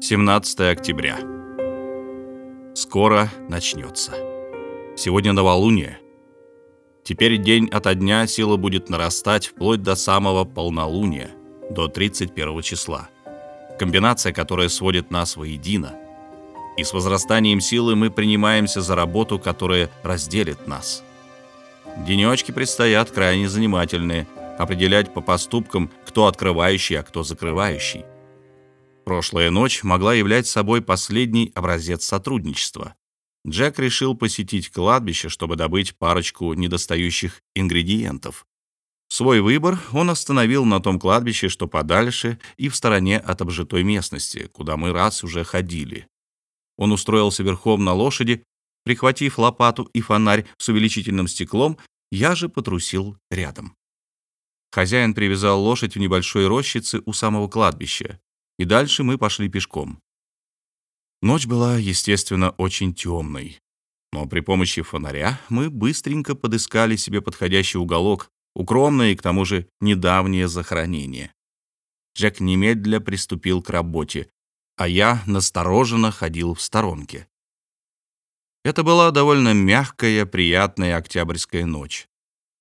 17 октября. Скоро начнется. Сегодня новолуние. Теперь день ото дня сила будет нарастать вплоть до самого полнолуния, до 31 числа. Комбинация, которая сводит нас воедино. И с возрастанием силы мы принимаемся за работу, которая разделит нас. Денечки предстоят крайне занимательные, определять по поступкам, кто открывающий, а кто закрывающий. Прошлая ночь могла являть собой последний образец сотрудничества. Джек решил посетить кладбище, чтобы добыть парочку недостающих ингредиентов. Свой выбор он остановил на том кладбище, что подальше и в стороне от обжитой местности, куда мы раз уже ходили. Он устроился верхом на лошади, прихватив лопату и фонарь с увеличительным стеклом, я же потрусил рядом. Хозяин привязал лошадь в небольшой рощице у самого кладбища и дальше мы пошли пешком. Ночь была, естественно, очень темной, но при помощи фонаря мы быстренько подыскали себе подходящий уголок, укромное и, к тому же, недавнее захоронение. Джек немедля приступил к работе, а я настороженно ходил в сторонке. Это была довольно мягкая, приятная октябрьская ночь.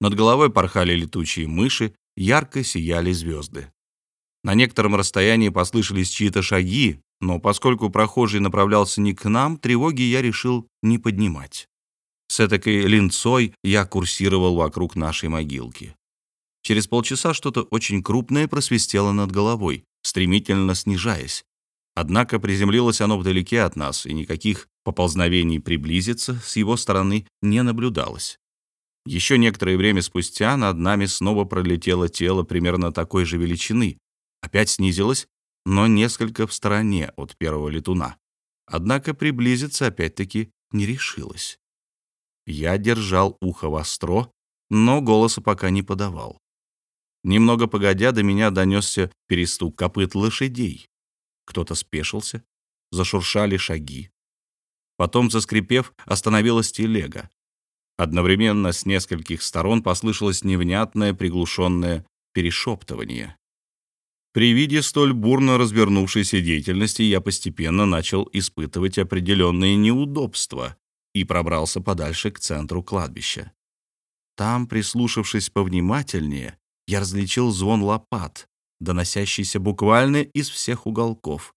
Над головой порхали летучие мыши, ярко сияли звезды. На некотором расстоянии послышались чьи-то шаги, но поскольку прохожий направлялся не к нам, тревоги я решил не поднимать. С этакой линцой я курсировал вокруг нашей могилки. Через полчаса что-то очень крупное просвистело над головой, стремительно снижаясь. Однако приземлилось оно вдалеке от нас, и никаких поползновений приблизиться с его стороны не наблюдалось. Еще некоторое время спустя над нами снова пролетело тело примерно такой же величины, опять снизилась, но несколько в стороне от первого летуна. Однако приблизиться опять-таки не решилась. Я держал ухо востро, но голоса пока не подавал. Немного погодя, до меня донесся перестук копыт лошадей. Кто-то спешился, зашуршали шаги. Потом, заскрипев, остановилась телега. Одновременно с нескольких сторон послышалось невнятное приглушенное перешептывание. При виде столь бурно развернувшейся деятельности я постепенно начал испытывать определенные неудобства и пробрался подальше к центру кладбища. Там, прислушавшись повнимательнее, я различил звон лопат, доносящийся буквально из всех уголков.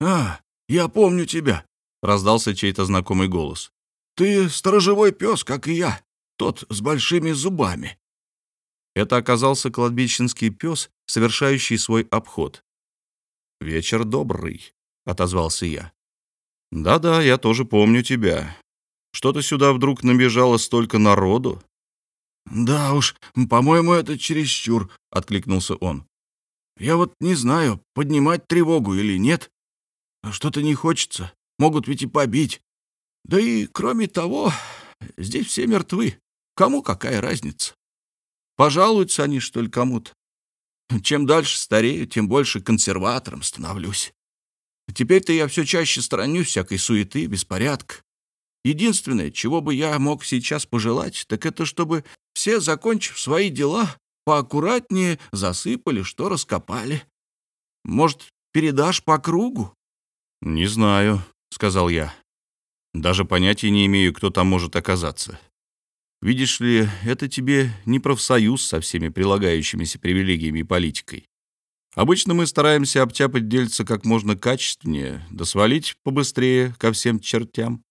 «А, я помню тебя!» — раздался чей-то знакомый голос. «Ты сторожевой пес, как и я, тот с большими зубами». Это оказался кладбищенский пес, совершающий свой обход. «Вечер добрый», — отозвался я. «Да-да, я тоже помню тебя. Что-то сюда вдруг набежало столько народу». «Да уж, по-моему, это чересчур», — откликнулся он. «Я вот не знаю, поднимать тревогу или нет. Что-то не хочется. Могут ведь и побить. Да и, кроме того, здесь все мертвы. Кому какая разница?» Пожалуются они, что ли, кому-то. Чем дальше старею, тем больше консерватором становлюсь. Теперь-то я все чаще сторонюсь всякой суеты, беспорядка. Единственное, чего бы я мог сейчас пожелать, так это чтобы все, закончив свои дела, поаккуратнее засыпали, что раскопали. Может, передашь по кругу? — Не знаю, — сказал я. Даже понятия не имею, кто там может оказаться. Видишь ли, это тебе не профсоюз со всеми прилагающимися привилегиями и политикой. Обычно мы стараемся обтяпать дельца как можно качественнее, да свалить побыстрее ко всем чертям.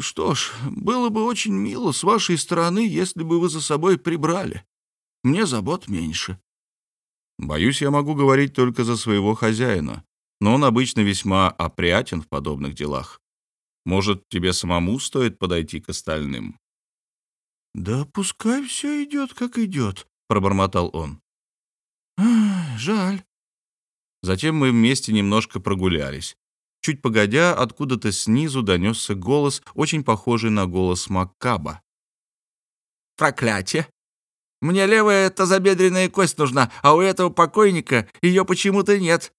Что ж, было бы очень мило с вашей стороны, если бы вы за собой прибрали. Мне забот меньше. Боюсь, я могу говорить только за своего хозяина, но он обычно весьма опрятен в подобных делах. Может, тебе самому стоит подойти к остальным? «Да пускай все идет, как идет», — пробормотал он. «Жаль». Затем мы вместе немножко прогулялись. Чуть погодя, откуда-то снизу донесся голос, очень похожий на голос Маккаба. «Проклятие! Мне левая тазобедренная кость нужна, а у этого покойника ее почему-то нет».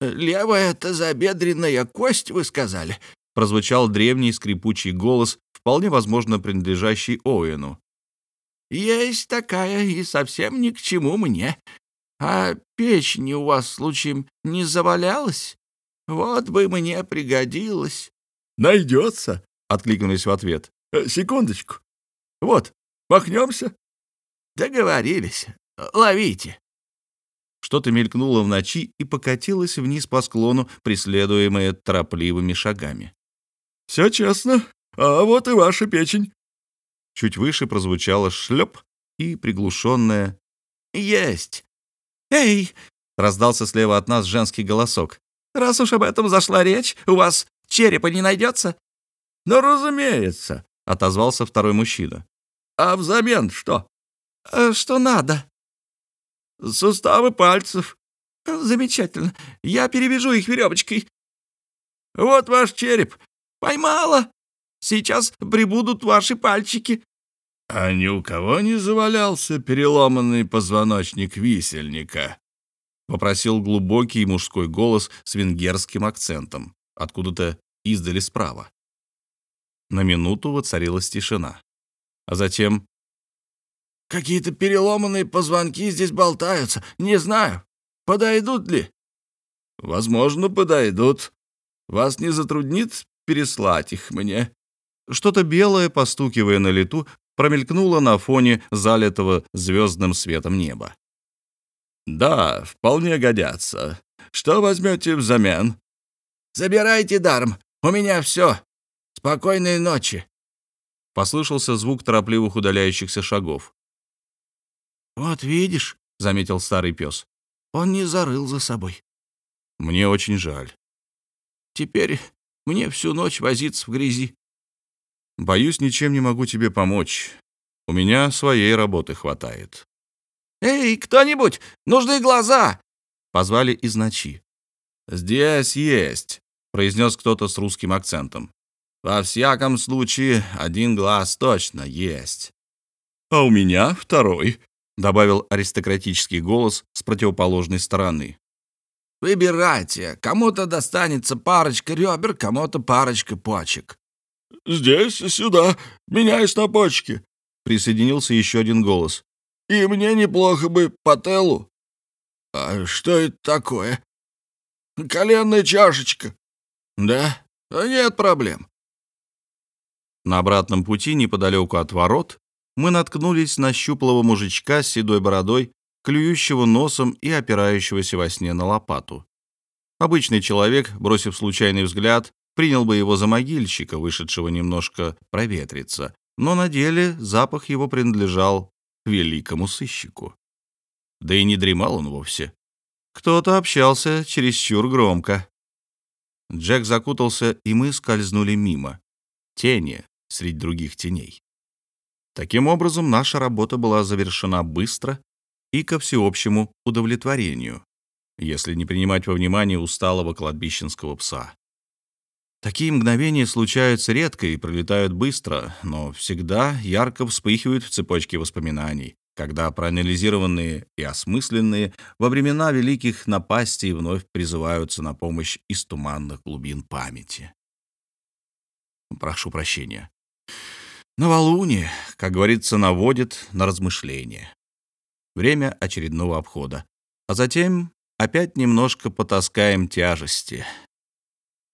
«Левая тазобедренная кость, вы сказали?» прозвучал древний скрипучий голос, вполне возможно принадлежащий Оуэну. «Есть такая и совсем ни к чему мне. А печень у вас, случаем, не завалялась? Вот бы мне пригодилось». «Найдется», — откликнулись в ответ. «Э, «Секундочку. Вот, махнемся». «Договорились. Ловите». Что-то мелькнуло в ночи и покатилось вниз по склону, преследуемое торопливыми шагами. «Все честно. А вот и ваша печень». Чуть выше прозвучало шлеп и приглушенное «Есть!» «Эй!» — раздался слева от нас женский голосок. «Раз уж об этом зашла речь, у вас черепа не найдется?» «Ну, разумеется», — отозвался второй мужчина. «А взамен что?» «Э, «Что надо?» «Суставы пальцев». «Замечательно. Я перевяжу их веревочкой». «Вот ваш череп». «Поймала. Сейчас прибудут ваши пальчики». «А ни у кого не завалялся переломанный позвоночник висельника?» — попросил глубокий мужской голос с венгерским акцентом, откуда-то издали справа. На минуту воцарилась тишина. А затем... «Какие-то переломанные позвонки здесь болтаются. Не знаю, подойдут ли?» «Возможно, подойдут. Вас не затруднит переслать их мне?» Что-то белое, постукивая на лету, промелькнуло на фоне залитого звездным светом неба. «Да, вполне годятся. Что возьмете взамен?» «Забирайте даром. У меня все. Спокойной ночи». Послышался звук торопливых удаляющихся шагов. «Вот видишь», — заметил старый пес, — «он не зарыл за собой». «Мне очень жаль». «Теперь мне всю ночь возиться в грязи». Боюсь, ничем не могу тебе помочь. У меня своей работы хватает. «Эй, кто-нибудь! Нужны глаза!» Позвали из ночи. «Здесь есть», — произнес кто-то с русским акцентом. «Во всяком случае, один глаз точно есть». «А у меня второй», — добавил аристократический голос с противоположной стороны. «Выбирайте. Кому-то достанется парочка ребер, кому-то парочка почек». «Здесь, сюда, меняюсь на почки», — присоединился еще один голос. «И мне неплохо бы по телу». «А что это такое?» «Коленная чашечка». «Да? Нет проблем». На обратном пути, неподалеку от ворот, мы наткнулись на щуплого мужичка с седой бородой, клюющего носом и опирающегося во сне на лопату. Обычный человек, бросив случайный взгляд, принял бы его за могильщика, вышедшего немножко проветриться, но на деле запах его принадлежал великому сыщику. Да и не дремал он вовсе. Кто-то общался чересчур громко. Джек закутался, и мы скользнули мимо. Тени среди других теней. Таким образом, наша работа была завершена быстро и ко всеобщему удовлетворению, если не принимать во внимание усталого кладбищенского пса. Такие мгновения случаются редко и пролетают быстро, но всегда ярко вспыхивают в цепочке воспоминаний, когда проанализированные и осмысленные во времена великих напастей вновь призываются на помощь из туманных глубин памяти. Прошу прощения. Новолуние, как говорится, наводит на размышления. Время очередного обхода. А затем опять немножко потаскаем тяжести —